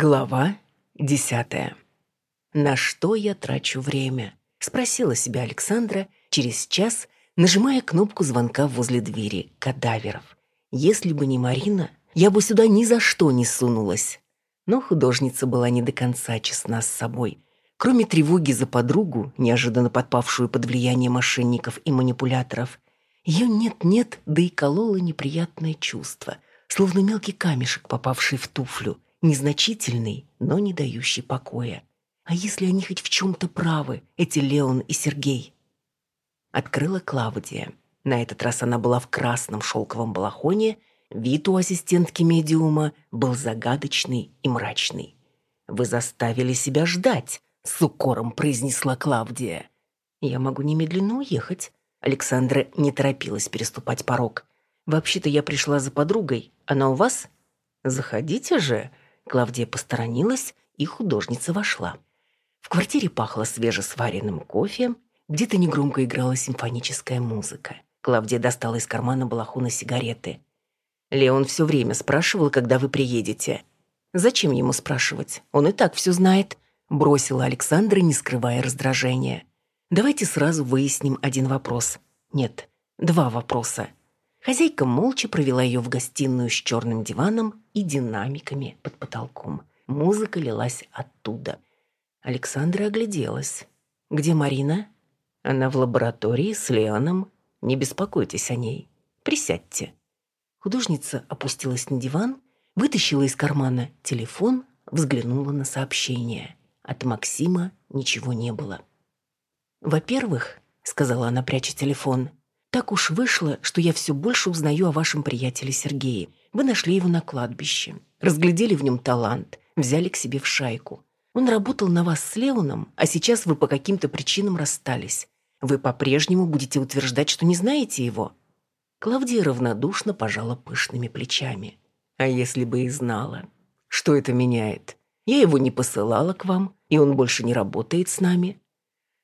Глава десятая. «На что я трачу время?» — спросила себя Александра через час, нажимая кнопку звонка возле двери кадаверов. «Если бы не Марина, я бы сюда ни за что не сунулась». Но художница была не до конца честна с собой. Кроме тревоги за подругу, неожиданно подпавшую под влияние мошенников и манипуляторов, ее нет-нет, да и кололо неприятное чувство, словно мелкий камешек, попавший в туфлю — незначительный, но не дающий покоя. А если они хоть в чем-то правы, эти Леон и Сергей? Открыла Клавдия. На этот раз она была в красном шелковом балахоне, вид у ассистентки медиума был загадочный и мрачный. «Вы заставили себя ждать», — с укором произнесла Клавдия. «Я могу немедленно уехать». Александра не торопилась переступать порог. «Вообще-то я пришла за подругой. Она у вас?» «Заходите же», Клавдия посторонилась, и художница вошла. В квартире пахло свежесваренным кофе, где-то негромко играла симфоническая музыка. Клавдия достала из кармана балахуна сигареты. Леон все время спрашивал, когда вы приедете. «Зачем ему спрашивать? Он и так все знает», — бросила Александра, не скрывая раздражения. «Давайте сразу выясним один вопрос. Нет, два вопроса. Хозяйка молча провела ее в гостиную с черным диваном и динамиками под потолком. Музыка лилась оттуда. Александра огляделась. «Где Марина?» «Она в лаборатории с Леоном. Не беспокойтесь о ней. Присядьте». Художница опустилась на диван, вытащила из кармана телефон, взглянула на сообщение. От Максима ничего не было. «Во-первых», — сказала она, пряча телефон, так уж вышло, что я все больше узнаю о вашем приятеле Сергее. Вы нашли его на кладбище, разглядели в нем талант, взяли к себе в шайку. Он работал на вас с Леоном, а сейчас вы по каким-то причинам расстались. Вы по-прежнему будете утверждать, что не знаете его?» Клавдия равнодушно пожала пышными плечами. «А если бы и знала? Что это меняет? Я его не посылала к вам, и он больше не работает с нами».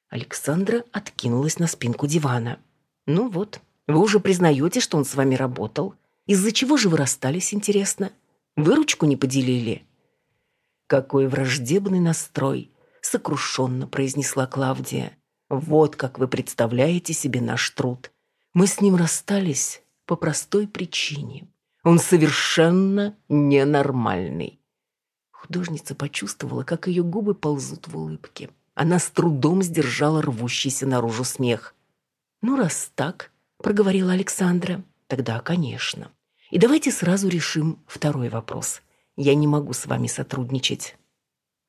Александра откинулась на спинку дивана. «Ну вот, вы уже признаете, что он с вами работал. Из-за чего же вы расстались, интересно? Выручку не поделили?» «Какой враждебный настрой!» — сокрушенно произнесла Клавдия. «Вот как вы представляете себе наш труд. Мы с ним расстались по простой причине. Он совершенно ненормальный». Художница почувствовала, как ее губы ползут в улыбке. Она с трудом сдержала рвущийся наружу смех. «Ну, раз так», — проговорила Александра, — «тогда, конечно. И давайте сразу решим второй вопрос. Я не могу с вами сотрудничать».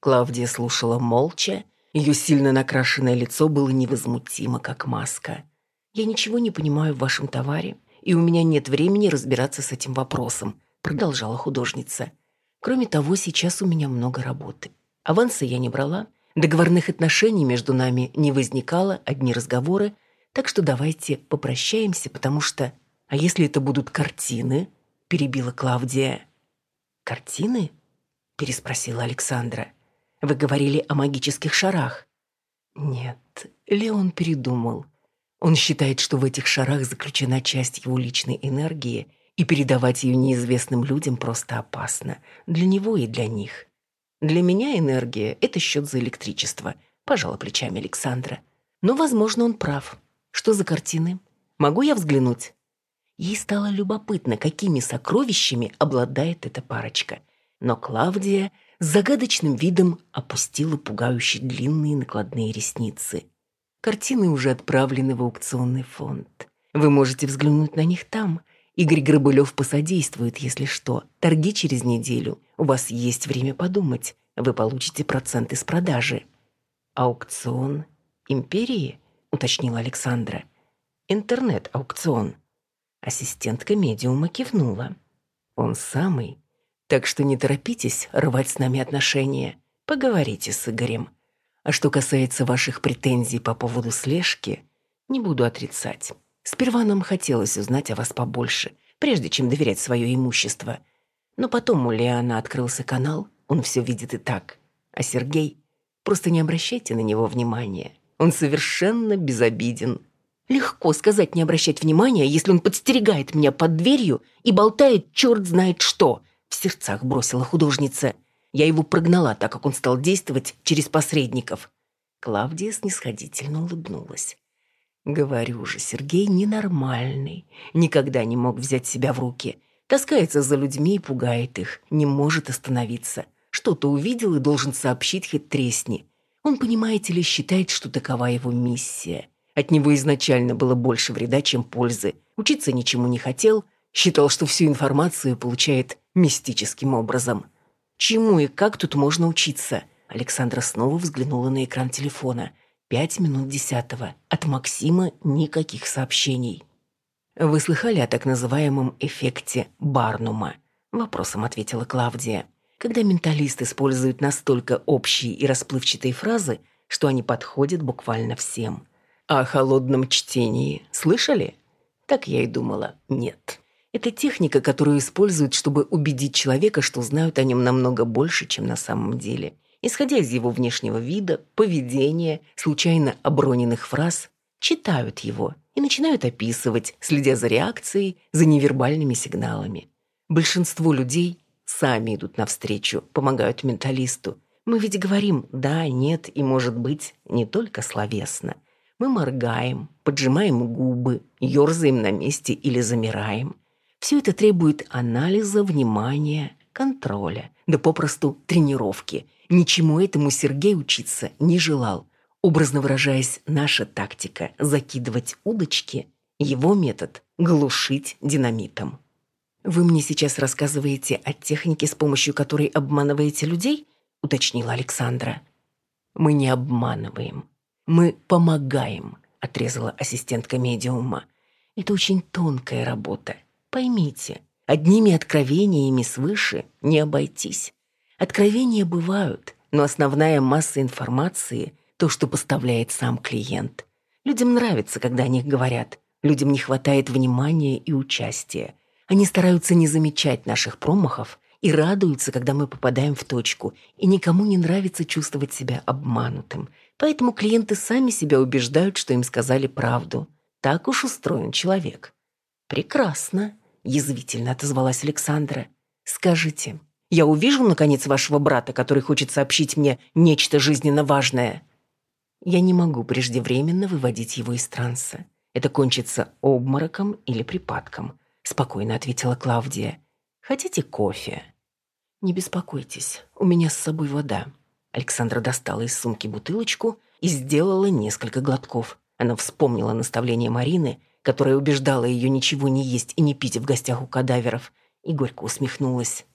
Клавдия слушала молча, ее сильно накрашенное лицо было невозмутимо, как маска. «Я ничего не понимаю в вашем товаре, и у меня нет времени разбираться с этим вопросом», продолжала художница. «Кроме того, сейчас у меня много работы. Аванса я не брала, договорных отношений между нами не возникало, одни разговоры, так что давайте попрощаемся, потому что... А если это будут картины?» — перебила Клавдия. «Картины?» — переспросила Александра. «Вы говорили о магических шарах». «Нет, Леон передумал. Он считает, что в этих шарах заключена часть его личной энергии, и передавать ее неизвестным людям просто опасно. Для него и для них. Для меня энергия — это счет за электричество», — пожала плечами Александра. «Но, возможно, он прав. Что за картины? Могу я взглянуть?» Ей стало любопытно, какими сокровищами обладает эта парочка. Но Клавдия с загадочным видом опустила пугающе длинные накладные ресницы. Картины уже отправлены в аукционный фонд. Вы можете взглянуть на них там. Игорь Грабылев посодействует, если что. Торги через неделю. У вас есть время подумать. Вы получите проценты с продажи. Аукцион империи? Уточнила Александра. «Интернет-аукцион». Ассистентка медиума кивнула. «Он самый. Так что не торопитесь рвать с нами отношения. Поговорите с Игорем. А что касается ваших претензий по поводу слежки, не буду отрицать. Сперва нам хотелось узнать о вас побольше, прежде чем доверять свое имущество. Но потом у Леона открылся канал, он все видит и так. А Сергей, просто не обращайте на него внимания. Он совершенно безобиден. Легко сказать не обращать внимания, если он подстерегает меня под дверью и болтает черт знает что, в сердцах бросила художница. Я его прогнала, так как он стал действовать через посредников». Клавдия снисходительно улыбнулась. «Говорю же, Сергей ненормальный, никогда не мог взять себя в руки. Таскается за людьми и пугает их, не может остановиться. Что-то увидел и должен сообщить хоть тресни. Он, понимаете ли, считает, что такова его миссия. От него изначально было больше вреда, чем пользы. Учиться ничему не хотел, считал, что всю информацию получает мистическим образом. Чему и как тут можно учиться? Александра снова взглянула на экран телефона. Пять минут десятого. От Максима никаких сообщений. «Вы слыхали о так называемом эффекте Барнума?» Вопросом ответила Клавдия. Когда менталист использует настолько общие и расплывчатые фразы, что они подходят буквально всем. О холодном чтении слышали? Так я и думала. Нет. Это техника, которую используют, чтобы убедить человека, что знают о нем намного больше, чем на самом деле. Исходя из его внешнего вида, поведения, случайно оброненных фраз, читают его и начинают описывать, следя за реакцией, за невербальными сигналами. Большинство людей сами идут навстречу, помогают менталисту. Мы ведь говорим «да», «нет» и «может быть» не только словесно. Мы моргаем, поджимаем губы, ерзаем на месте или замираем. Все это требует анализа, внимания, контроля, да попросту тренировки. Ничему этому Сергей учиться не желал. Образно выражаясь, наша тактика – закидывать удочки, его метод – глушить динамитом. «Вы мне сейчас рассказываете о технике, с помощью которой обманываете людей?» – уточнила Александра. «Мы не обманываем. Мы помогаем», – отрезала ассистентка медиума. «Это очень тонкая работа. Поймите, одними откровениями свыше не обойтись. Откровения бывают, но основная масса информации – то, что поставляет сам клиент. Людям нравится, когда о них говорят. Людям не хватает внимания и участия. Они стараются не замечать наших промахов и радуются, когда мы попадаем в точку, и никому не нравится чувствовать себя обманутым. Поэтому клиенты сами себя убеждают, что им сказали правду. Так уж устроен человек. «Прекрасно», – язвительно отозвалась Александра. «Скажите, я увижу, наконец, вашего брата, который хочет сообщить мне нечто жизненно важное?» Я не могу преждевременно выводить его из транса. Это кончится обмороком или припадком, спокойно ответила Клавдия. Хотите кофе? Не беспокойтесь, у меня с собой вода. Александра достала из сумки бутылочку и сделала несколько глотков. Она вспомнила наставление Марины, которая убеждала ее ничего не есть и не пить в гостях у кадаверов, и горько усмехнулась.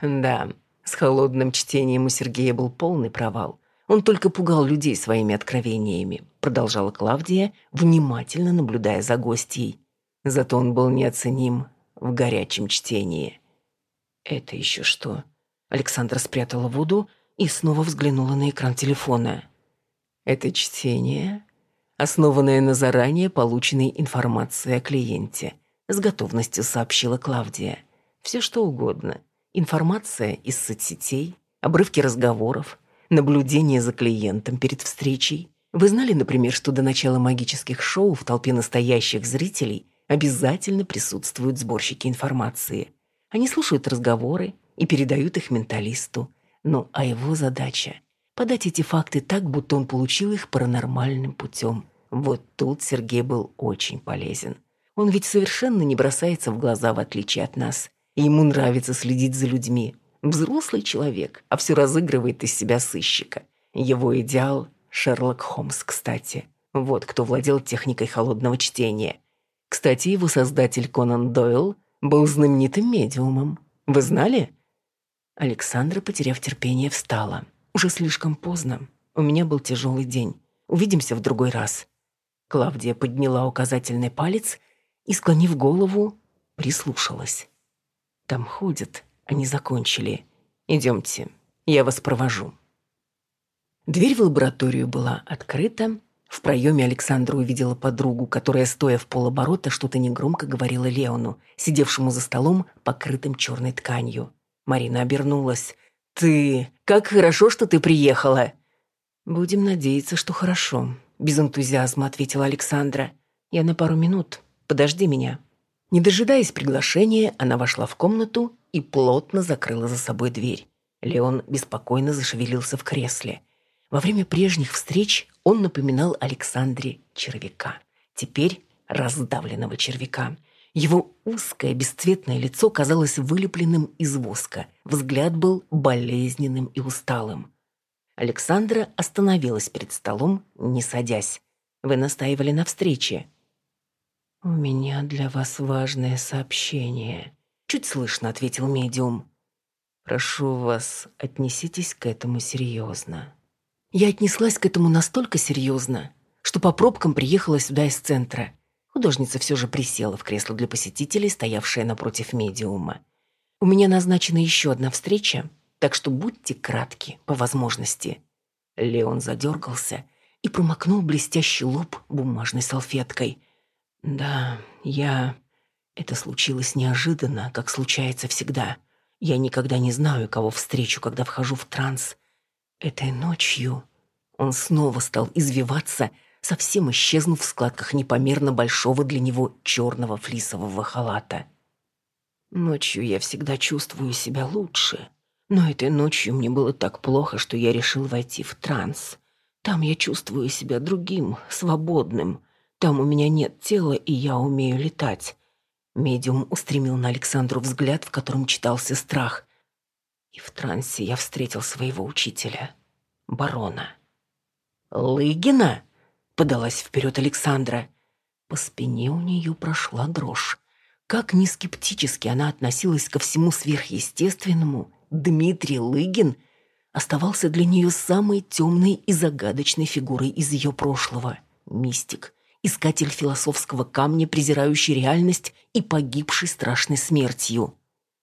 Да, с холодным чтением у Сергея был полный провал. Он только пугал людей своими откровениями, продолжала Клавдия, внимательно наблюдая за гостьей. Зато он был неоценим в горячем чтении. Это еще что? Александра спрятала воду и снова взглянула на экран телефона. Это чтение, основанное на заранее полученной информации о клиенте, с готовностью сообщила Клавдия. Все что угодно. Информация из соцсетей, обрывки разговоров, наблюдение за клиентом перед встречей. Вы знали, например, что до начала магических шоу в толпе настоящих зрителей обязательно присутствуют сборщики информации. Они слушают разговоры и передают их менталисту. Ну, а его задача – подать эти факты так, будто он получил их паранормальным путем. Вот тут Сергей был очень полезен. Он ведь совершенно не бросается в глаза, в отличие от нас. И ему нравится следить за людьми – Взрослый человек, а все разыгрывает из себя сыщика. Его идеал – Шерлок Холмс, кстати. Вот кто владел техникой холодного чтения. Кстати, его создатель Конан Дойл был знаменитым медиумом. Вы знали? Александра, потеряв терпение, встала. Уже слишком поздно. У меня был тяжелый день. Увидимся в другой раз. Клавдия подняла указательный палец и, склонив голову, прислушалась. Там ходит они закончили. Идемте, я вас провожу. Дверь в лабораторию была открыта. В проеме Александра увидела подругу, которая, стоя в полоборота, что-то негромко говорила Леону, сидевшему за столом, покрытым черной тканью. Марина обернулась. «Ты... Как хорошо, что ты приехала!» «Будем надеяться, что хорошо», — без энтузиазма ответила Александра. «Я на пару минут. Подожди меня». Не дожидаясь приглашения, она вошла в комнату и плотно закрыла за собой дверь. Леон беспокойно зашевелился в кресле. Во время прежних встреч он напоминал Александре червяка. Теперь раздавленного червяка. Его узкое бесцветное лицо казалось вылепленным из воска. Взгляд был болезненным и усталым. Александра остановилась перед столом, не садясь. «Вы настаивали на встрече». «У меня для вас важное сообщение», — чуть слышно ответил медиум. «Прошу вас, отнеситесь к этому серьезно». Я отнеслась к этому настолько серьезно, что по пробкам приехала сюда из центра. Художница все же присела в кресло для посетителей, стоявшее напротив медиума. «У меня назначена еще одна встреча, так что будьте кратки, по возможности». Леон задергался и промокнул блестящий лоб бумажной салфеткой. «Да, я...» Это случилось неожиданно, как случается всегда. Я никогда не знаю, кого встречу, когда вхожу в транс. Этой ночью он снова стал извиваться, совсем исчезнув в складках непомерно большого для него черного флисового халата. Ночью я всегда чувствую себя лучше, но этой ночью мне было так плохо, что я решил войти в транс. Там я чувствую себя другим, свободным. Там у меня нет тела, и я умею летать. Медиум устремил на Александру взгляд, в котором читался страх. И в трансе я встретил своего учителя, барона. «Лыгина?» — подалась вперед Александра. По спине у нее прошла дрожь. Как не скептически она относилась ко всему сверхъестественному, Дмитрий Лыгин оставался для нее самой темной и загадочной фигурой из ее прошлого. Мистик, искатель философского камня, презирающий реальность и погибший страшной смертью.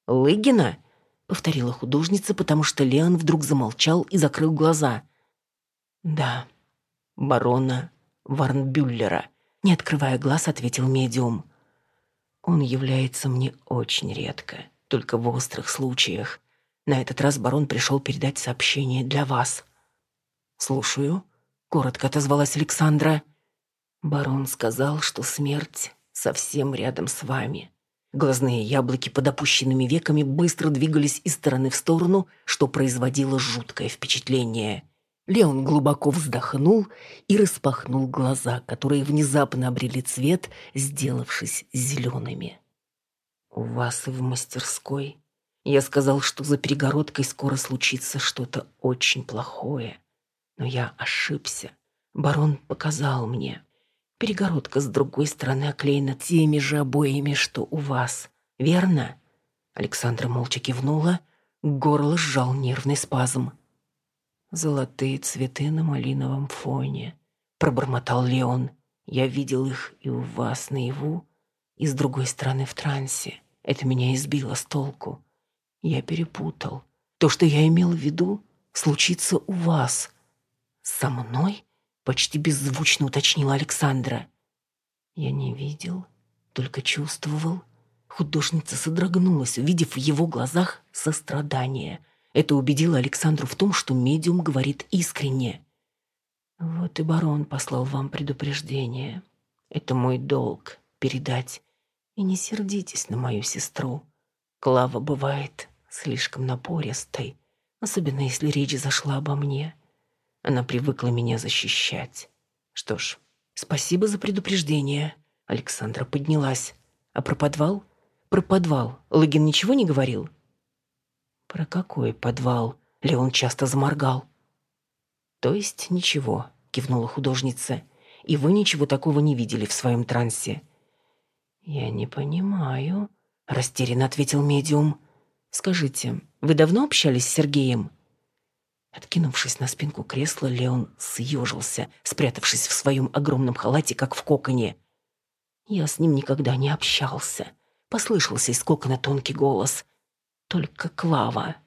«Лыгина?» — повторила художница, потому что Леон вдруг замолчал и закрыл глаза. «Да, барона Варнбюллера», — не открывая глаз, ответил медиум. «Он является мне очень редко, только в острых случаях. На этот раз барон пришел передать сообщение для вас». «Слушаю», — коротко отозвалась Александра. «Барон сказал, что смерть совсем рядом с вами». Глазные яблоки под опущенными веками быстро двигались из стороны в сторону, что производило жуткое впечатление. Леон глубоко вздохнул и распахнул глаза, которые внезапно обрели цвет, сделавшись зелеными. «У вас и в мастерской я сказал, что за перегородкой скоро случится что-то очень плохое. Но я ошибся. Барон показал мне. Перегородка с другой стороны оклеена теми же обоями, что у вас. Верно?» Александра молча кивнула. Горло сжал нервный спазм. «Золотые цветы на малиновом фоне», — пробормотал Леон. «Я видел их и у вас наяву, и с другой стороны в трансе. Это меня избило с толку. Я перепутал. То, что я имел в виду, случится у вас. Со мной? Почти беззвучно уточнила Александра. Я не видел, только чувствовал. Художница содрогнулась, увидев в его глазах сострадание. Это убедило Александру в том, что медиум говорит искренне. «Вот и барон послал вам предупреждение. Это мой долг — передать. И не сердитесь на мою сестру. Клава бывает слишком напористой, особенно если речь зашла обо мне. Она привыкла меня защищать. Что ж, спасибо за предупреждение. Александра поднялась. А про подвал? Про подвал Логин ничего не говорил? Про какой подвал? Леон часто заморгал. То есть ничего, кивнула художница. И вы ничего такого не видели в своем трансе? Я не понимаю, растерянно ответил медиум. Скажите, вы давно общались с Сергеем?» Откинувшись на спинку кресла, Леон съежился, спрятавшись в своем огромном халате, как в коконе. «Я с ним никогда не общался», — послышался из кокона тонкий голос. «Только Клава».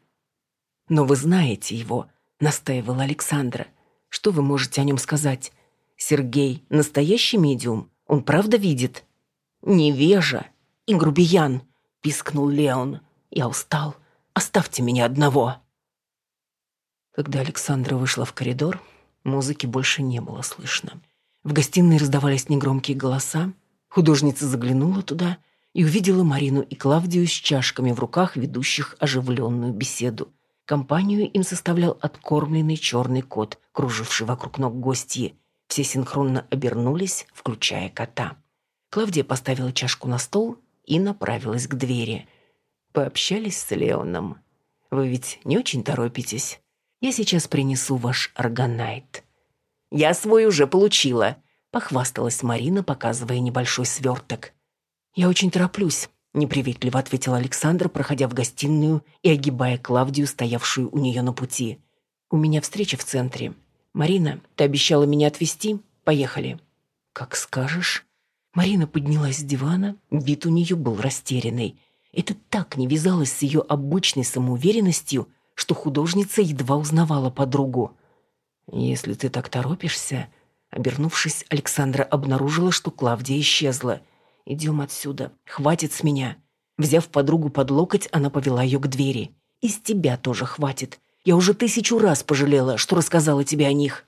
«Но вы знаете его», — настаивала Александра. «Что вы можете о нем сказать? Сергей — настоящий медиум? Он правда видит?» «Невежа и грубиян», — пискнул Леон. Я устал. Оставьте меня одного. Когда Александра вышла в коридор, музыки больше не было слышно. В гостиной раздавались негромкие голоса. Художница заглянула туда и увидела Марину и Клавдию с чашками в руках, ведущих оживленную беседу. Компанию им составлял откормленный черный кот, круживший вокруг ног гостьи. Все синхронно обернулись, включая кота. Клавдия поставила чашку на стол и направилась к двери. «Пообщались с Леоном. Вы ведь не очень торопитесь? Я сейчас принесу ваш органайт». «Я свой уже получила», — похвасталась Марина, показывая небольшой сверток. «Я очень тороплюсь», — неприветливо ответил Александр, проходя в гостиную и огибая Клавдию, стоявшую у нее на пути. «У меня встреча в центре. Марина, ты обещала меня отвезти? Поехали». «Как скажешь». Марина поднялась с дивана, вид у нее был растерянный. Это так не вязалось с ее обычной самоуверенностью, что художница едва узнавала подругу. «Если ты так торопишься...» Обернувшись, Александра обнаружила, что Клавдия исчезла. «Идем отсюда. Хватит с меня». Взяв подругу под локоть, она повела ее к двери. «Из тебя тоже хватит. Я уже тысячу раз пожалела, что рассказала тебе о них».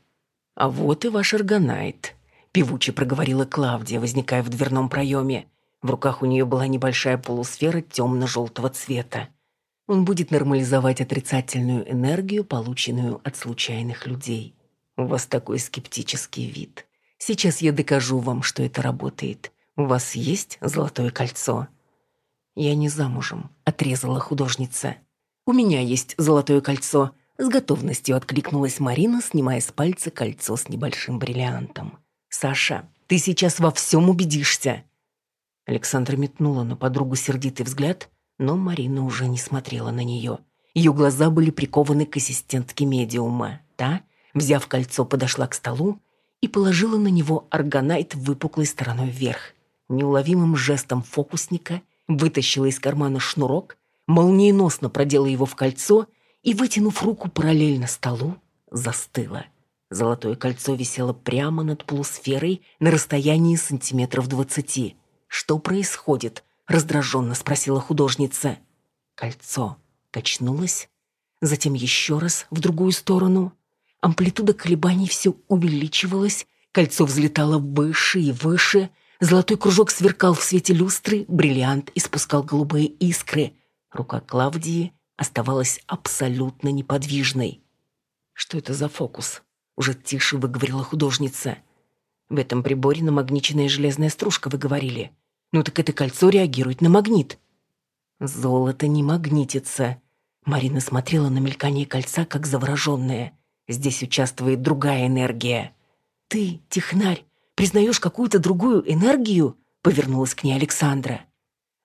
«А вот и ваш органайт», певуче проговорила Клавдия, возникая в дверном проеме. В руках у нее была небольшая полусфера темно-желтого цвета. Он будет нормализовать отрицательную энергию, полученную от случайных людей. У вас такой скептический вид. Сейчас я докажу вам, что это работает. У вас есть золотое кольцо? Я не замужем, отрезала художница. У меня есть золотое кольцо. С готовностью откликнулась Марина, снимая с пальца кольцо с небольшим бриллиантом. «Саша, ты сейчас во всем убедишься!» Александра метнула на подругу сердитый взгляд, но Марина уже не смотрела на нее. Ее глаза были прикованы к ассистентке медиума. Та, взяв кольцо, подошла к столу и положила на него органайт выпуклой стороной вверх. Неуловимым жестом фокусника вытащила из кармана шнурок, молниеносно продела его в кольцо и, вытянув руку параллельно столу, застыла. Золотое кольцо висело прямо над полусферой на расстоянии сантиметров двадцати. «Что происходит?» – раздраженно спросила художница. Кольцо качнулось, затем еще раз в другую сторону. Амплитуда колебаний все увеличивалась, кольцо взлетало выше и выше, золотой кружок сверкал в свете люстры, бриллиант испускал голубые искры. Рука Клавдии оставалась абсолютно неподвижной. Что это за фокус? Уже тише выговорила художница. В этом приборе намагниченная железная стружка, вы говорили. Ну так это кольцо реагирует на магнит. Золото не магнитится. Марина смотрела на мелькание кольца, как завороженная. Здесь участвует другая энергия. Ты, технарь, признаешь какую-то другую энергию? Повернулась к ней Александра.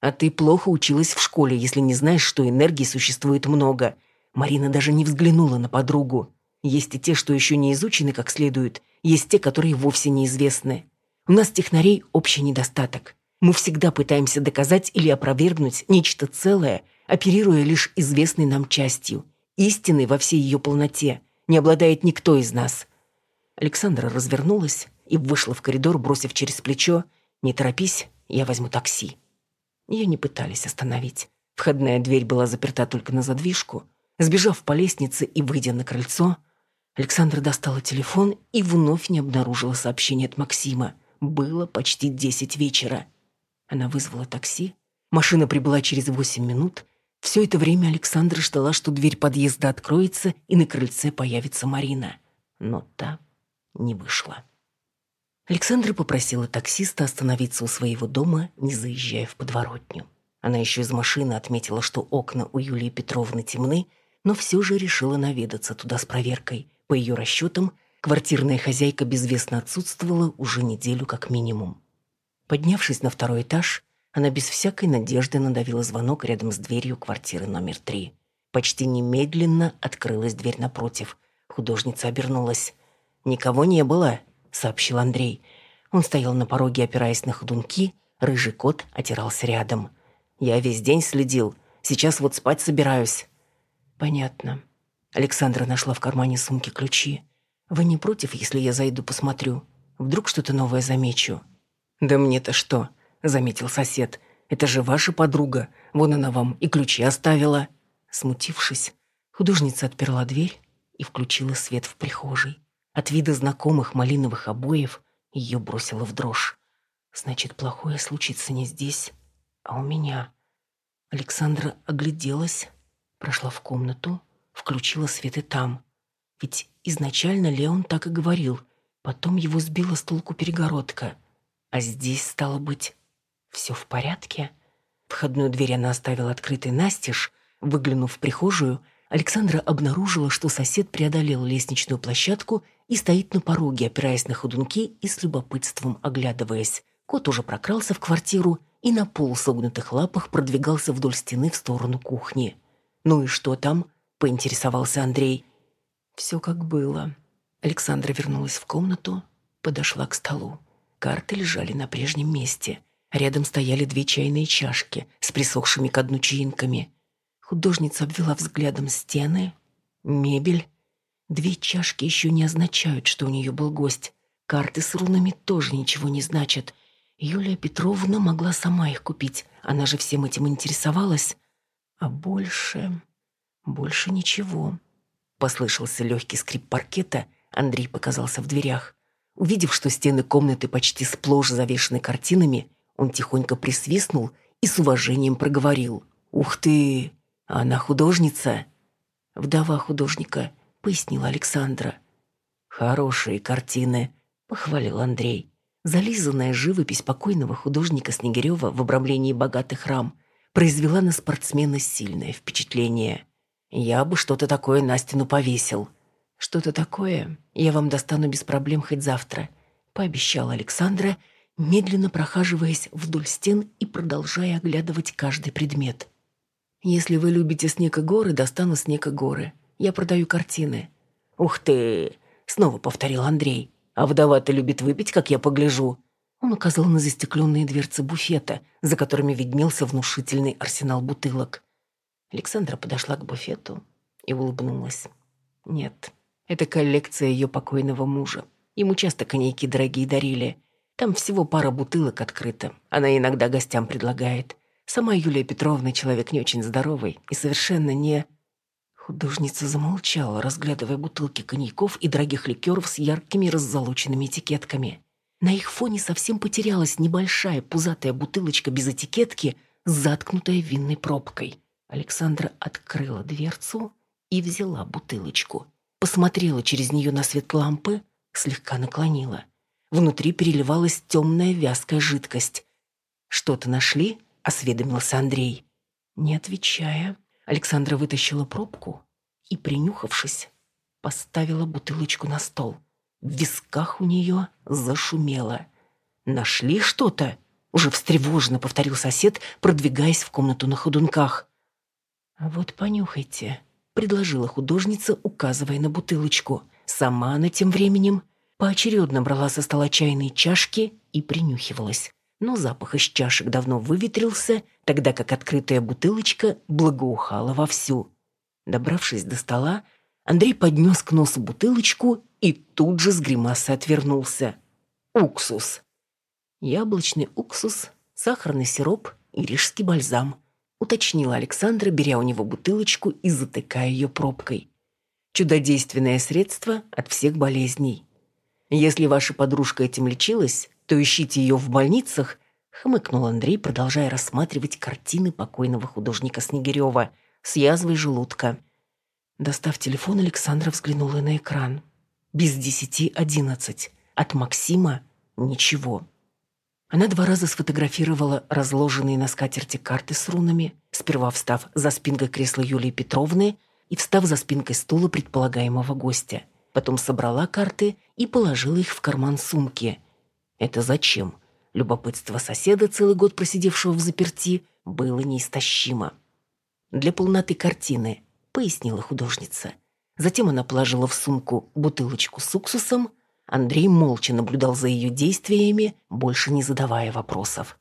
А ты плохо училась в школе, если не знаешь, что энергии существует много. Марина даже не взглянула на подругу. Есть и те, что еще не изучены как следует, есть те, которые вовсе неизвестны. У нас, технарей, общий недостаток. Мы всегда пытаемся доказать или опровергнуть нечто целое, оперируя лишь известной нам частью. Истины во всей ее полноте не обладает никто из нас. Александра развернулась и вышла в коридор, бросив через плечо «Не торопись, я возьму такси». Ее не пытались остановить. Входная дверь была заперта только на задвижку. Сбежав по лестнице и выйдя на крыльцо, Александра достала телефон и вновь не обнаружила сообщение от Максима. Было почти десять вечера. Она вызвала такси. Машина прибыла через восемь минут. Все это время Александра ждала, что дверь подъезда откроется и на крыльце появится Марина. Но та не вышла. Александра попросила таксиста остановиться у своего дома, не заезжая в подворотню. Она еще из машины отметила, что окна у Юлии Петровны темны, но все же решила наведаться туда с проверкой – по ее расчетам, квартирная хозяйка безвестно отсутствовала уже неделю как минимум. Поднявшись на второй этаж, она без всякой надежды надавила звонок рядом с дверью квартиры номер три. Почти немедленно открылась дверь напротив. Художница обернулась. «Никого не было», — сообщил Андрей. Он стоял на пороге, опираясь на ходунки. Рыжий кот отирался рядом. «Я весь день следил. Сейчас вот спать собираюсь». «Понятно», Александра нашла в кармане сумки ключи. «Вы не против, если я зайду посмотрю? Вдруг что-то новое замечу?» «Да мне-то что?» — заметил сосед. «Это же ваша подруга. Вон она вам и ключи оставила». Смутившись, художница отперла дверь и включила свет в прихожей. От вида знакомых малиновых обоев ее бросило в дрожь. «Значит, плохое случится не здесь, а у меня». Александра огляделась, прошла в комнату, включила свет и там. Ведь изначально Леон так и говорил, потом его сбила с толку перегородка. А здесь, стало быть, все в порядке? Входную дверь она оставила открытой настежь. Выглянув в прихожую, Александра обнаружила, что сосед преодолел лестничную площадку и стоит на пороге, опираясь на ходунки и с любопытством оглядываясь. Кот уже прокрался в квартиру и на полусогнутых лапах продвигался вдоль стены в сторону кухни. «Ну и что там?» — поинтересовался Андрей. «Все как было». Александра вернулась в комнату, подошла к столу. Карты лежали на прежнем месте. Рядом стояли две чайные чашки с присохшими к дну чаинками. Художница обвела взглядом стены, мебель. Две чашки еще не означают, что у нее был гость. Карты с рунами тоже ничего не значат. Юлия Петровна могла сама их купить. Она же всем этим интересовалась. А больше... больше ничего. Послышался легкий скрип паркета. Андрей показался в дверях. Увидев, что стены комнаты почти сплошь завешены картинами, он тихонько присвистнул и с уважением проговорил. «Ух ты! Она художница?» «Вдова художника», — пояснила Александра. «Хорошие картины», — похвалил Андрей. Зализанная живопись покойного художника Снегирева в обрамлении богатых рам произвела на спортсмена сильное впечатление. «Я бы что-то такое на стену повесил». «Что-то такое я вам достану без проблем хоть завтра», — пообещала Александра, — медленно прохаживаясь вдоль стен и продолжая оглядывать каждый предмет. «Если вы любите снег и горы, достану снег и горы. Я продаю картины». «Ух ты!» — снова повторил Андрей. «А вдова-то любит выпить, как я погляжу». Он указал на застекленные дверцы буфета, за которыми виднелся внушительный арсенал бутылок. Александра подошла к буфету и улыбнулась. «Нет, это коллекция ее покойного мужа. Ему часто коньяки дорогие дарили. Там всего пара бутылок открыта. Она иногда гостям предлагает. Сама Юлия Петровна человек не очень здоровый и совершенно не... Художница замолчала, разглядывая бутылки коньяков и дорогих ликеров с яркими раззолоченными этикетками. На их фоне совсем потерялась небольшая пузатая бутылочка без этикетки, заткнутая винной пробкой. Александра открыла дверцу и взяла бутылочку. Посмотрела через нее на свет лампы, слегка наклонила — Внутри переливалась темная вязкая жидкость. «Что-то нашли?» — осведомился Андрей. Не отвечая, Александра вытащила пробку и, принюхавшись, поставила бутылочку на стол. В висках у нее зашумело. «Нашли что-то?» — уже встревоженно повторил сосед, продвигаясь в комнату на ходунках. «А вот понюхайте», — предложила художница, указывая на бутылочку. Сама она тем временем поочередно брала со стола чайные чашки и принюхивалась. Но запах из чашек давно выветрился, тогда как открытая бутылочка благоухала вовсю. Добравшись до стола, Андрей поднес к носу бутылочку и тут же с гримасой отвернулся. Уксус. Яблочный уксус, сахарный сироп и рижский бальзам, уточнила Александра, беря у него бутылочку и затыкая ее пробкой. Чудодейственное средство от всех болезней. Если ваша подружка этим лечилась, то ищите ее в больницах», — хмыкнул Андрей, продолжая рассматривать картины покойного художника Снегирева с язвой желудка. Достав телефон, Александра взглянула на экран. Без десяти одиннадцать. От Максима ничего. Она два раза сфотографировала разложенные на скатерти карты с рунами, сперва встав за спинкой кресла Юлии Петровны и встав за спинкой стула предполагаемого гостя — потом собрала карты и положила их в карман сумки. Это зачем? Любопытство соседа, целый год просидевшего в заперти, было неистощимо. «Для полноты картины», — пояснила художница. Затем она положила в сумку бутылочку с уксусом. Андрей молча наблюдал за ее действиями, больше не задавая вопросов.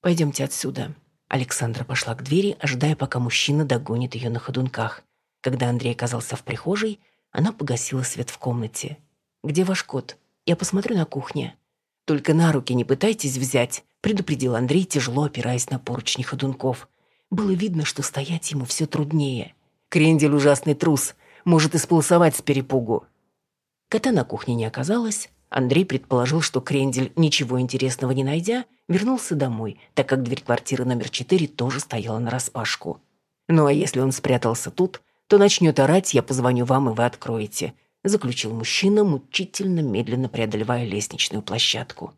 «Пойдемте отсюда». Александра пошла к двери, ожидая, пока мужчина догонит ее на ходунках. Когда Андрей оказался в прихожей, она погасила свет в комнате. «Где ваш кот? Я посмотрю на кухне». «Только на руки не пытайтесь взять», — предупредил Андрей, тяжело опираясь на поручни ходунков. Было видно, что стоять ему все труднее. «Крендель ужасный трус, может исполосовать с перепугу». Кота на кухне не оказалось. Андрей предположил, что Крендель, ничего интересного не найдя, вернулся домой, так как дверь квартиры номер четыре тоже стояла нараспашку. Ну а если он спрятался тут, то начнет орать, я позвоню вам, и вы откроете», заключил мужчина, мучительно медленно преодолевая лестничную площадку.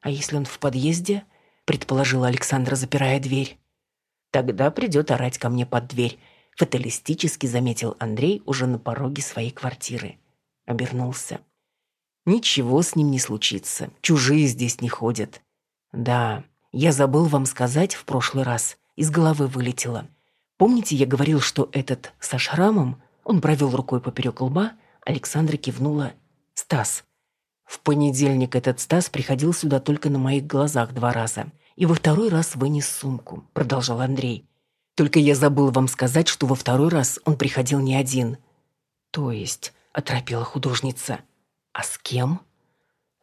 «А если он в подъезде?» предположила Александра, запирая дверь. «Тогда придет орать ко мне под дверь», фаталистически заметил Андрей уже на пороге своей квартиры. Обернулся. «Ничего с ним не случится. Чужие здесь не ходят». «Да, я забыл вам сказать в прошлый раз. Из головы вылетело. Помните, я говорил, что этот со шрамом?» Он провел рукой поперек лба. Александра кивнула. «Стас». В понедельник этот Стас приходил сюда только на моих глазах два раза. И во второй раз вынес сумку, продолжал Андрей. Только я забыл вам сказать, что во второй раз он приходил не один. То есть, оторопела художница. А с кем?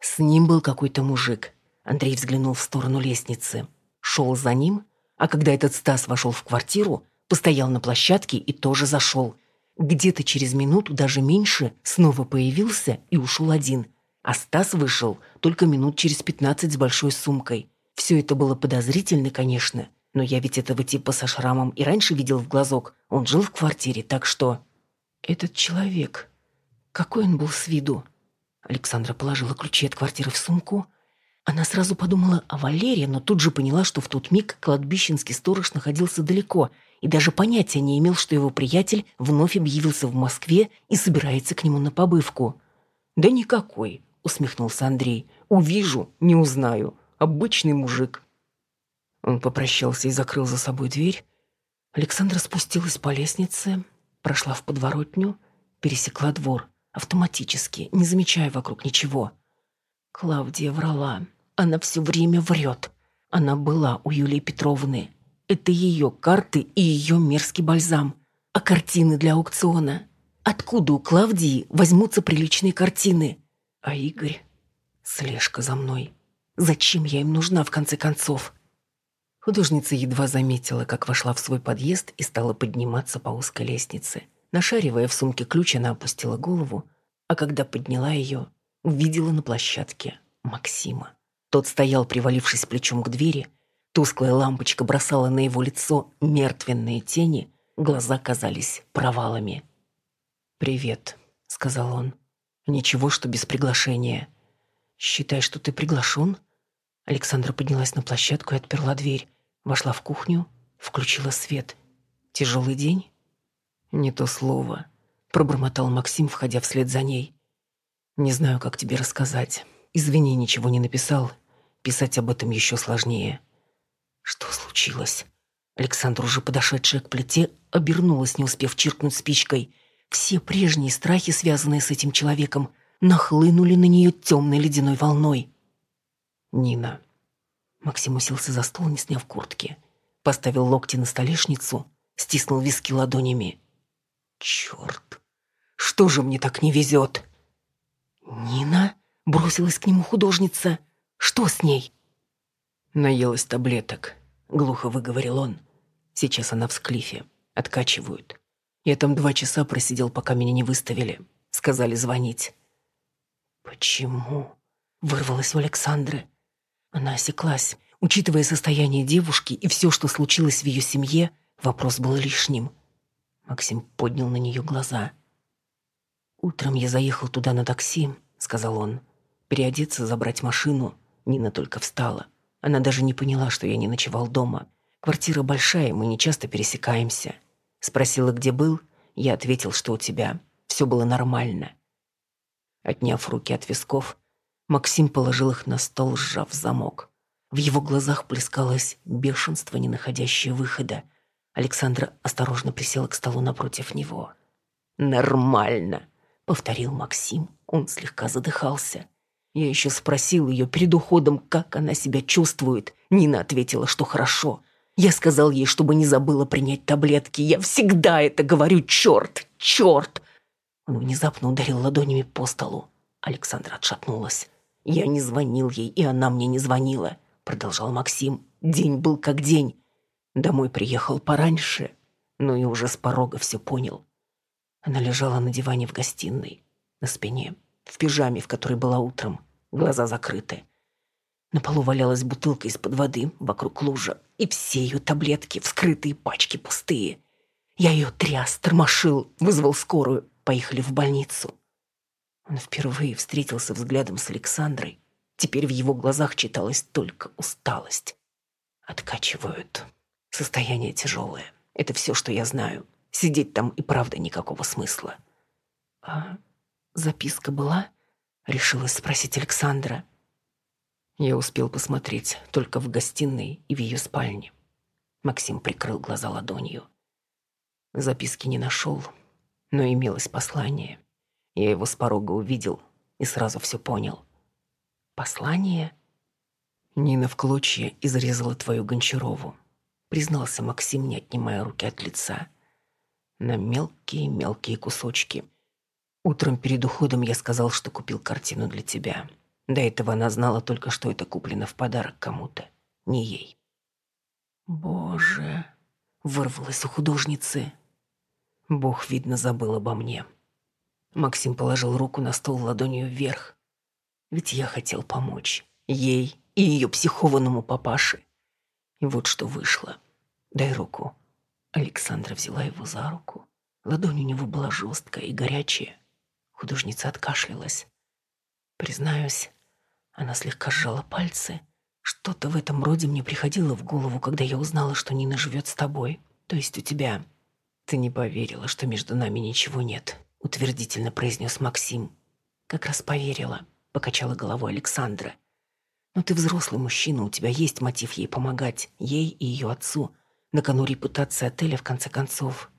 С ним был какой-то мужик. Андрей взглянул в сторону лестницы. Шел за ним, а когда этот Стас вошел в квартиру, постоял на площадке и тоже зашел. Где-то через минуту, даже меньше, снова появился и ушел один – а Стас вышел только минут через пятнадцать с большой сумкой. Все это было подозрительно, конечно, но я ведь этого типа со шрамом и раньше видел в глазок. Он жил в квартире, так что... Этот человек... Какой он был с виду? Александра положила ключи от квартиры в сумку. Она сразу подумала о Валерии, но тут же поняла, что в тот миг кладбищенский сторож находился далеко и даже понятия не имел, что его приятель вновь объявился в Москве и собирается к нему на побывку. «Да никакой», усмехнулся Андрей. «Увижу, не узнаю. Обычный мужик». Он попрощался и закрыл за собой дверь. Александра спустилась по лестнице, прошла в подворотню, пересекла двор, автоматически, не замечая вокруг ничего. Клавдия врала. Она все время врет. Она была у Юлии Петровны. Это ее карты и ее мерзкий бальзам. А картины для аукциона? Откуда у Клавдии возьмутся приличные картины? А Игорь? Слежка за мной. Зачем я им нужна, в конце концов? Художница едва заметила, как вошла в свой подъезд и стала подниматься по узкой лестнице. Нашаривая в сумке ключ, она опустила голову, а когда подняла ее, увидела на площадке Максима. Тот стоял, привалившись плечом к двери, тусклая лампочка бросала на его лицо мертвенные тени, глаза казались провалами. «Привет», — сказал он. Ничего, что без приглашения. Считай, что ты приглашен. Александра поднялась на площадку и отперла дверь. Вошла в кухню, включила свет. Тяжелый день? Не то слово. Пробормотал Максим, входя вслед за ней. Не знаю, как тебе рассказать. Извини, ничего не написал. Писать об этом еще сложнее. Что случилось? Александра, уже подошедшая к плите, обернулась, не успев чиркнуть спичкой – все прежние страхи, связанные с этим человеком, нахлынули на нее темной ледяной волной. «Нина». Максим уселся за стол, не сняв куртки. Поставил локти на столешницу, стиснул виски ладонями. «Черт! Что же мне так не везет?» «Нина?» — бросилась к нему художница. «Что с ней?» «Наелась таблеток», — глухо выговорил он. «Сейчас она в склифе. Откачивают. Я там два часа просидел, пока меня не выставили. Сказали звонить. «Почему?» — вырвалась у Александры. Она осеклась. Учитывая состояние девушки и все, что случилось в ее семье, вопрос был лишним. Максим поднял на нее глаза. «Утром я заехал туда на такси», — сказал он. «Переодеться, забрать машину». Нина только встала. Она даже не поняла, что я не ночевал дома. Квартира большая, мы не часто пересекаемся. Спросила, где был. Я ответил, что у тебя. Все было нормально. Отняв руки от висков, Максим положил их на стол, сжав замок. В его глазах плескалось бешенство, не находящее выхода. Александра осторожно присела к столу напротив него. «Нормально», — повторил Максим. Он слегка задыхался. Я еще спросил ее перед уходом, как она себя чувствует. Нина ответила, что хорошо. Я сказал ей, чтобы не забыла принять таблетки. Я всегда это говорю, черт, черт!» Он внезапно ударил ладонями по столу. Александра отшатнулась. «Я не звонил ей, и она мне не звонила», — продолжал Максим. «День был как день. Домой приехал пораньше, но и уже с порога все понял». Она лежала на диване в гостиной, на спине, в пижаме, в которой была утром, глаза закрыты. На полу валялась бутылка из-под воды, вокруг лужа, и все ее таблетки, вскрытые пачки пустые. Я ее тряс, тормошил, вызвал скорую. Поехали в больницу. Он впервые встретился взглядом с Александрой. Теперь в его глазах читалась только усталость. Откачивают. Состояние тяжелое. Это все, что я знаю. Сидеть там и правда никакого смысла. А записка была? Решилась спросить Александра. Я успел посмотреть только в гостиной и в ее спальне. Максим прикрыл глаза ладонью. Записки не нашел, но имелось послание. Я его с порога увидел и сразу все понял. «Послание?» «Нина в клочья изрезала твою Гончарову», признался Максим, не отнимая руки от лица. «На мелкие-мелкие кусочки. Утром перед уходом я сказал, что купил картину для тебя. До этого она знала только, что это куплено в подарок кому-то, не ей». «Боже!» — вырвалось у художницы. Бог, видно, забыл обо мне. Максим положил руку на стол ладонью вверх. Ведь я хотел помочь ей и ее психованному папаше. И вот что вышло. Дай руку. Александра взяла его за руку. Ладонь у него была жесткая и горячая. Художница откашлялась. Признаюсь, она слегка сжала пальцы. Что-то в этом роде мне приходило в голову, когда я узнала, что Нина живет с тобой. То есть у тебя. Ты не поверила, что между нами ничего нет утвердительно произнес Максим. Как раз поверила, покачала головой Александра. Но ты взрослый мужчина, у тебя есть мотив ей помогать, ей и ее отцу. На кону репутация отеля, в конце концов.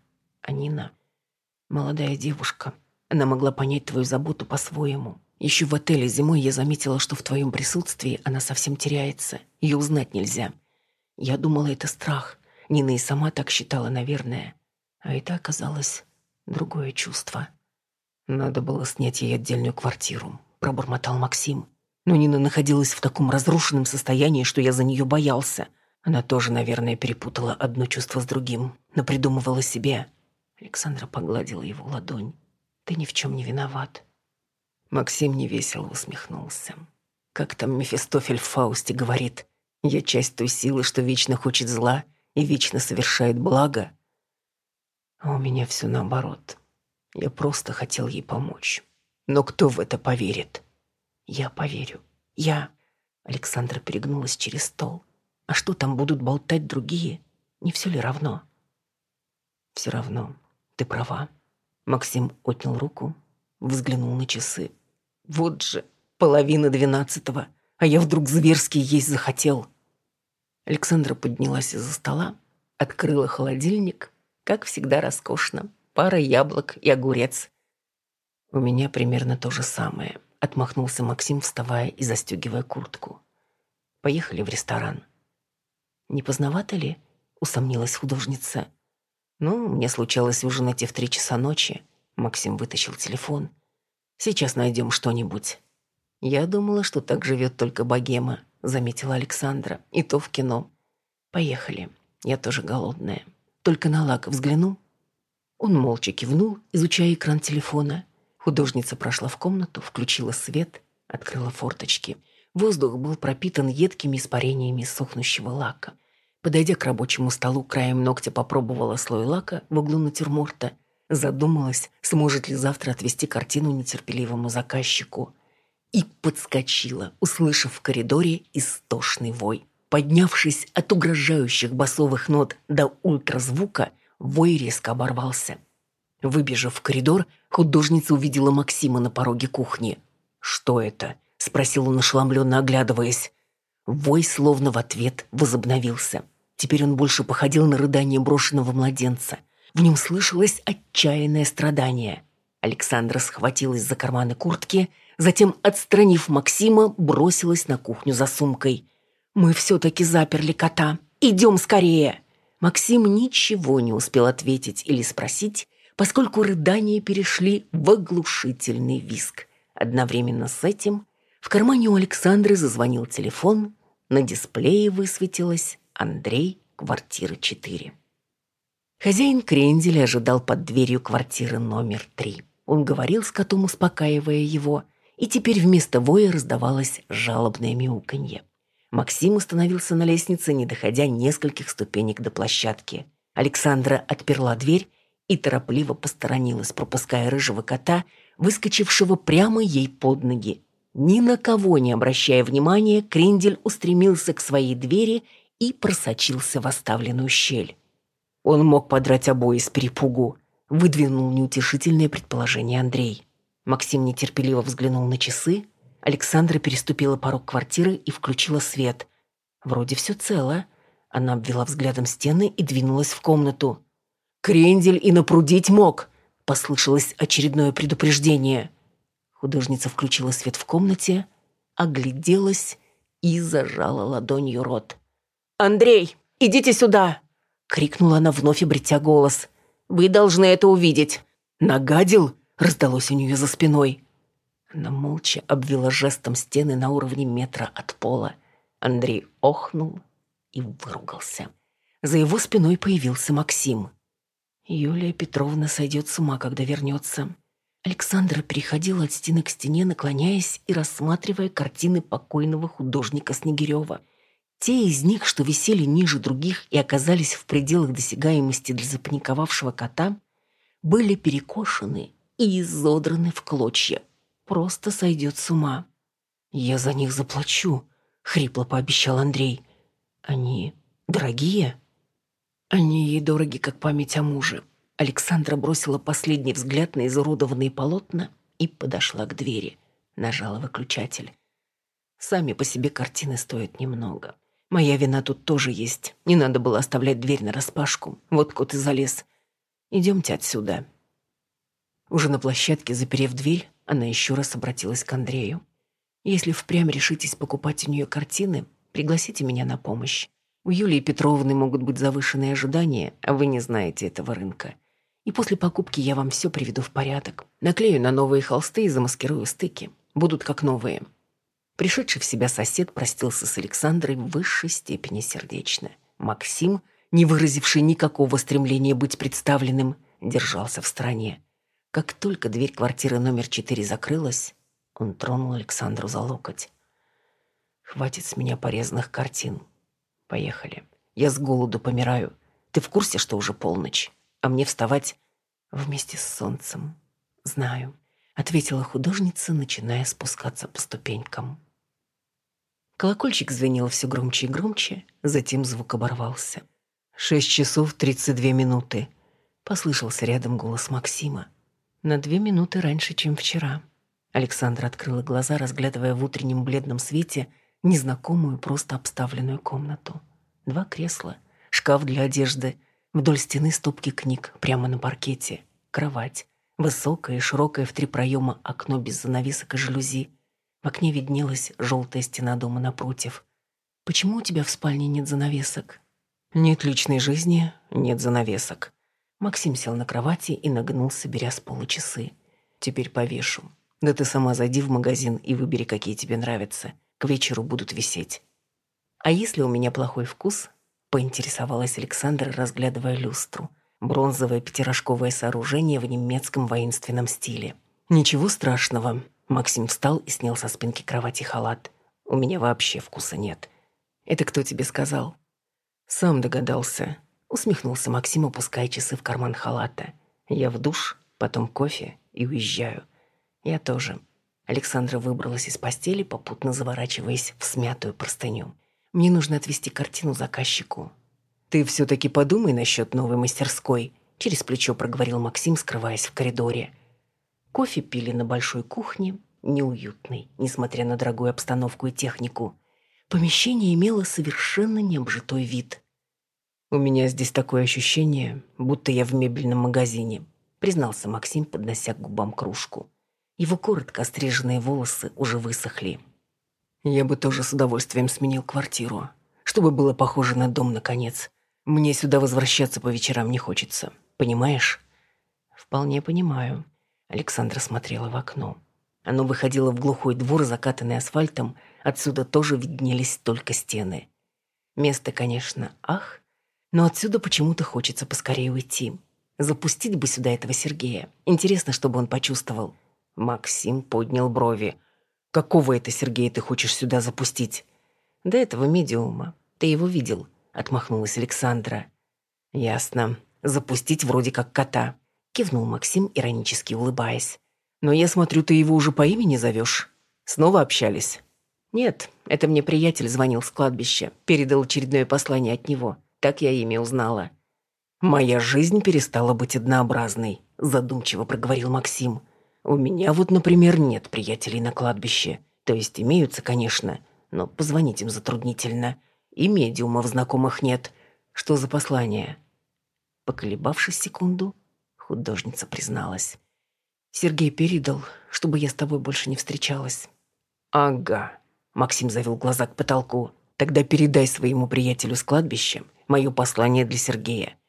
А Нина — молодая девушка. Она могла понять твою заботу по-своему. Еще в отеле зимой я заметила, что в твоем присутствии она совсем теряется. Ее узнать нельзя. Я думала, это страх. Нина и сама так считала, наверное. А это оказалось другое чувство. Надо было снять ей отдельную квартиру, пробормотал Максим. Но Нина находилась в таком разрушенном состоянии, что я за нее боялся. Она тоже, наверное, перепутала одно чувство с другим, напридумывала себе. Александра погладила его ладонь. «Ты ни в чем не виноват». Максим невесело усмехнулся. Как там Мефистофель в Фаусте говорит, «Я часть той силы, что вечно хочет зла и вечно совершает благо». А у меня все наоборот. Я просто хотел ей помочь. Но кто в это поверит? Я поверю. Я... Александра перегнулась через стол. А что там будут болтать другие? Не все ли равно? Все равно. Ты права. Максим отнял руку, взглянул на часы. Вот же, половина двенадцатого, а я вдруг зверски есть захотел. Александра поднялась из-за стола, открыла холодильник, как всегда роскошно, пара яблок и огурец. У меня примерно то же самое, отмахнулся Максим, вставая и застегивая куртку. Поехали в ресторан. Не поздновато ли? усомнилась художница. Ну, мне случалось ужинать и в три часа ночи. Максим вытащил телефон. Сейчас найдем что-нибудь. Я думала, что так живет только богема, заметила Александра, и то в кино. Поехали. Я тоже голодная. Только на лак взгляну он молча кивнул, изучая экран телефона. Художница прошла в комнату, включила свет, открыла форточки. Воздух был пропитан едкими испарениями сохнущего лака. Подойдя к рабочему столу, краем ногтя попробовала слой лака в углу натюрморта. Задумалась, сможет ли завтра отвести картину нетерпеливому заказчику. И подскочила, услышав в коридоре истошный вой. Поднявшись от угрожающих басовых нот до ультразвука, Вой резко оборвался. Выбежав в коридор, художница увидела Максима на пороге кухни. «Что это?» – спросил он ошеломленно, оглядываясь. Вой словно в ответ возобновился. Теперь он больше походил на рыдание брошенного младенца. В нем слышалось отчаянное страдание. Александра схватилась за карманы куртки, затем, отстранив Максима, бросилась на кухню за сумкой. «Мы все-таки заперли кота. Идем скорее!» Максим ничего не успел ответить или спросить, поскольку рыдания перешли в оглушительный виск. Одновременно с этим в кармане у Александры зазвонил телефон, на дисплее высветилось «Андрей, квартира 4». Хозяин кренделя ожидал под дверью квартиры номер три. Он говорил с котом, успокаивая его, и теперь вместо воя раздавалось жалобное мяуканье. Максим остановился на лестнице, не доходя нескольких ступенек до площадки. Александра отперла дверь и торопливо посторонилась, пропуская рыжего кота, выскочившего прямо ей под ноги. Ни на кого не обращая внимания, Крендель устремился к своей двери и просочился в оставленную щель. Он мог подрать обои с перепугу, выдвинул неутешительное предположение Андрей. Максим нетерпеливо взглянул на часы. Александра переступила порог квартиры и включила свет. Вроде все цело. Она обвела взглядом стены и двинулась в комнату. «Крендель и напрудить мог!» — послышалось очередное предупреждение. Художница включила свет в комнате, огляделась и зажала ладонью рот. «Андрей, идите сюда!» — крикнула она, вновь обретя голос. «Вы должны это увидеть!» «Нагадил?» — раздалось у нее за спиной. Она молча обвела жестом стены на уровне метра от пола. Андрей охнул и выругался. За его спиной появился Максим. Юлия Петровна сойдет с ума, когда вернется. Александра переходила от стены к стене, наклоняясь и рассматривая картины покойного художника Снегирева. Те из них, что висели ниже других и оказались в пределах досягаемости для запаниковавшего кота, были перекошены и изодраны в клочья. Просто сойдет с ума. «Я за них заплачу», — хрипло пообещал Андрей. «Они дорогие?» Они ей дороги, как память о муже. Александра бросила последний взгляд на изуродованные полотна и подошла к двери. Нажала выключатель. Сами по себе картины стоят немного. Моя вина тут тоже есть. Не надо было оставлять дверь нараспашку. Вот кот и залез. Идемте отсюда. Уже на площадке, заперев дверь, она еще раз обратилась к Андрею. Если впрямь решитесь покупать у нее картины, пригласите меня на помощь. У Юлии Петровны могут быть завышенные ожидания, а вы не знаете этого рынка. И после покупки я вам все приведу в порядок. Наклею на новые холсты и замаскирую стыки. Будут как новые». Пришедший в себя сосед простился с Александрой в высшей степени сердечно. Максим, не выразивший никакого стремления быть представленным, держался в стороне. Как только дверь квартиры номер четыре закрылась, он тронул Александру за локоть. «Хватит с меня порезанных картин. Поехали. Я с голоду помираю. Ты в курсе, что уже полночь? А мне вставать вместе с солнцем. Знаю, ответила художница, начиная спускаться по ступенькам. Колокольчик звенел все громче и громче, затем звук оборвался. «Шесть часов тридцать две минуты», — послышался рядом голос Максима. «На две минуты раньше, чем вчера». Александра открыла глаза, разглядывая в утреннем бледном свете — незнакомую, просто обставленную комнату. Два кресла, шкаф для одежды, вдоль стены стопки книг прямо на паркете, кровать, высокое и широкое в три проема окно без занавесок и жалюзи. В окне виднелась желтая стена дома напротив. «Почему у тебя в спальне нет занавесок?» «Нет личной жизни, нет занавесок». Максим сел на кровати и нагнулся, беря с пола часы. «Теперь повешу. Да ты сама зайди в магазин и выбери, какие тебе нравятся к вечеру будут висеть. А если у меня плохой вкус? Поинтересовалась Александра, разглядывая люстру. Бронзовое пятирожковое сооружение в немецком воинственном стиле. Ничего страшного. Максим встал и снял со спинки кровати халат. У меня вообще вкуса нет. Это кто тебе сказал? Сам догадался. Усмехнулся Максим, опуская часы в карман халата. Я в душ, потом кофе и уезжаю. Я тоже. Александра выбралась из постели, попутно заворачиваясь в смятую простыню. «Мне нужно отвезти картину заказчику». «Ты все-таки подумай насчет новой мастерской», — через плечо проговорил Максим, скрываясь в коридоре. Кофе пили на большой кухне, неуютной, несмотря на дорогую обстановку и технику. Помещение имело совершенно необжитой вид. «У меня здесь такое ощущение, будто я в мебельном магазине», признался Максим, поднося к губам кружку. Его коротко остриженные волосы уже высохли. Я бы тоже с удовольствием сменил квартиру, чтобы было похоже на дом, наконец. Мне сюда возвращаться по вечерам не хочется, понимаешь? Вполне понимаю. Александра смотрела в окно. Оно выходило в глухой двор, закатанный асфальтом, отсюда тоже виднелись только стены. Место, конечно, ах, но отсюда почему-то хочется поскорее уйти. Запустить бы сюда этого Сергея. Интересно, чтобы он почувствовал. Максим поднял брови. «Какого это, Сергея, ты хочешь сюда запустить?» «Да этого медиума. Ты его видел», — отмахнулась Александра. «Ясно. запустить вроде как кота», — кивнул Максим, иронически улыбаясь. «Но я смотрю, ты его уже по имени зовешь. Снова общались?» «Нет, это мне приятель звонил с кладбища, передал очередное послание от него. Так я имя узнала». «Моя жизнь перестала быть однообразной», — задумчиво проговорил Максим. «У меня вот, например, нет приятелей на кладбище. То есть имеются, конечно, но позвонить им затруднительно. И медиумов знакомых нет. Что за послание?» Поколебавшись секунду, художница призналась. «Сергей передал, чтобы я с тобой больше не встречалась». «Ага», — Максим завел глаза к потолку. «Тогда передай своему приятелю с кладбища мое послание для Сергея.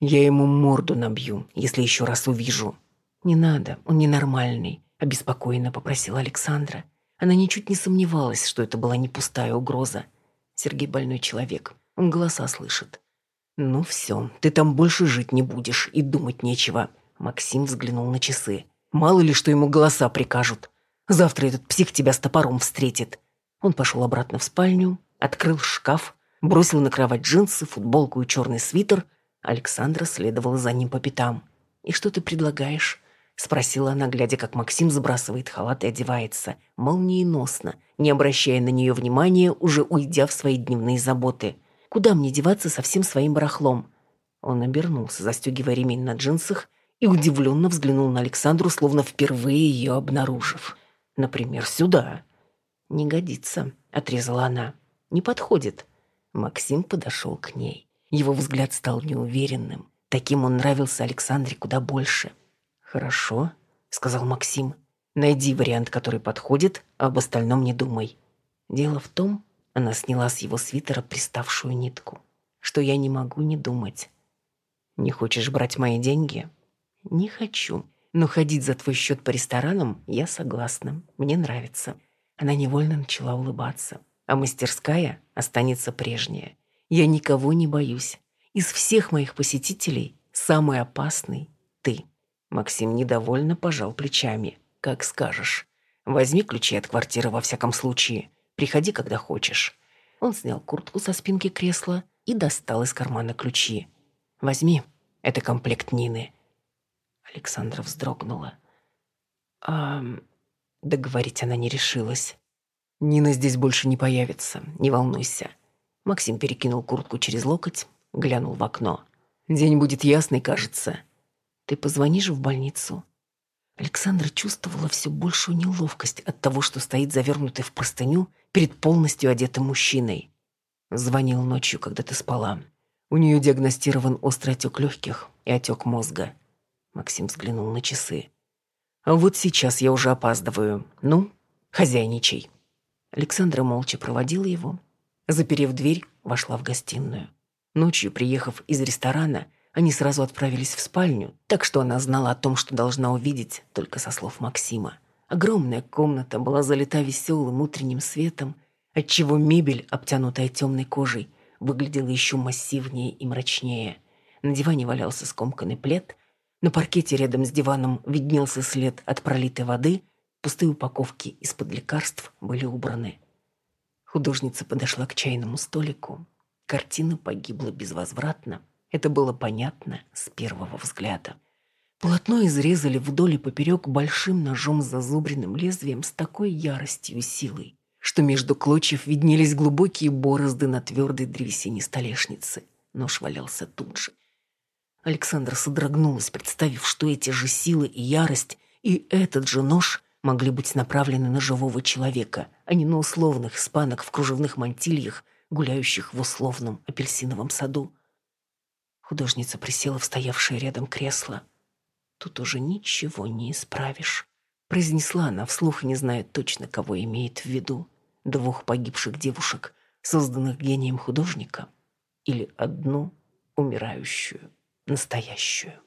Я ему морду набью, если еще раз увижу». «Не надо, он ненормальный», — обеспокоенно попросила Александра. Она ничуть не сомневалась, что это была не пустая угроза. Сергей больной человек, он голоса слышит. «Ну все, ты там больше жить не будешь, и думать нечего». Максим взглянул на часы. «Мало ли, что ему голоса прикажут. Завтра этот псих тебя с топором встретит». Он пошел обратно в спальню, открыл шкаф, бросил на кровать джинсы, футболку и черный свитер. Александра следовала за ним по пятам. «И что ты предлагаешь?» Спросила она, глядя, как Максим сбрасывает халат и одевается, молниеносно, не обращая на нее внимания, уже уйдя в свои дневные заботы. «Куда мне деваться со всем своим барахлом?» Он обернулся, застегивая ремень на джинсах, и удивленно взглянул на Александру, словно впервые ее обнаружив. «Например, сюда». «Не годится», — отрезала она. «Не подходит». Максим подошел к ней. Его взгляд стал неуверенным. Таким он нравился Александре куда больше. «Хорошо», — сказал Максим. «Найди вариант, который подходит, а об остальном не думай». Дело в том, она сняла с его свитера приставшую нитку, что я не могу не думать. «Не хочешь брать мои деньги?» «Не хочу. Но ходить за твой счет по ресторанам я согласна. Мне нравится». Она невольно начала улыбаться. А мастерская останется прежняя. Я никого не боюсь. Из всех моих посетителей самый опасный. Максим недовольно пожал плечами. «Как скажешь. Возьми ключи от квартиры во всяком случае. Приходи, когда хочешь». Он снял куртку со спинки кресла и достал из кармана ключи. «Возьми. Это комплект Нины». Александра вздрогнула. «А...» Договорить она не решилась. «Нина здесь больше не появится, не волнуйся». Максим перекинул куртку через локоть, глянул в окно. «День будет ясный, кажется. Ты позвонишь в больницу?» Александра чувствовала все большую неловкость от того, что стоит завернутый в простыню перед полностью одетым мужчиной. Звонил ночью, когда ты спала. У нее диагностирован острый отек легких и отек мозга. Максим взглянул на часы. «А вот сейчас я уже опаздываю. Ну, хозяйничай». Александра молча проводила его. Заперев дверь, вошла в гостиную. Ночью, приехав из ресторана, они сразу отправились в спальню, так что она знала о том, что должна увидеть, только со слов Максима. Огромная комната была залита веселым утренним светом, отчего мебель, обтянутая темной кожей, выглядела еще массивнее и мрачнее. На диване валялся скомканный плед, на паркете рядом с диваном виднелся след от пролитой воды, пустые упаковки из-под лекарств были убраны. Художница подошла к чайному столику. Картина погибла безвозвратно, это было понятно с первого взгляда. Полотно изрезали вдоль и поперек большим ножом с зазубренным лезвием с такой яростью и силой, что между клочьев виднелись глубокие борозды на твердой древесине столешницы. Нож валялся тут же. Александра содрогнулась, представив, что эти же силы и ярость, и этот же нож могли быть направлены на живого человека, а не на условных испанок в кружевных мантильях, гуляющих в условном апельсиновом саду. Художница присела в стоявшее рядом кресло. «Тут уже ничего не исправишь», — произнесла она вслух, не зная точно, кого имеет в виду. Двух погибших девушек, созданных гением художника, или одну умирающую, настоящую.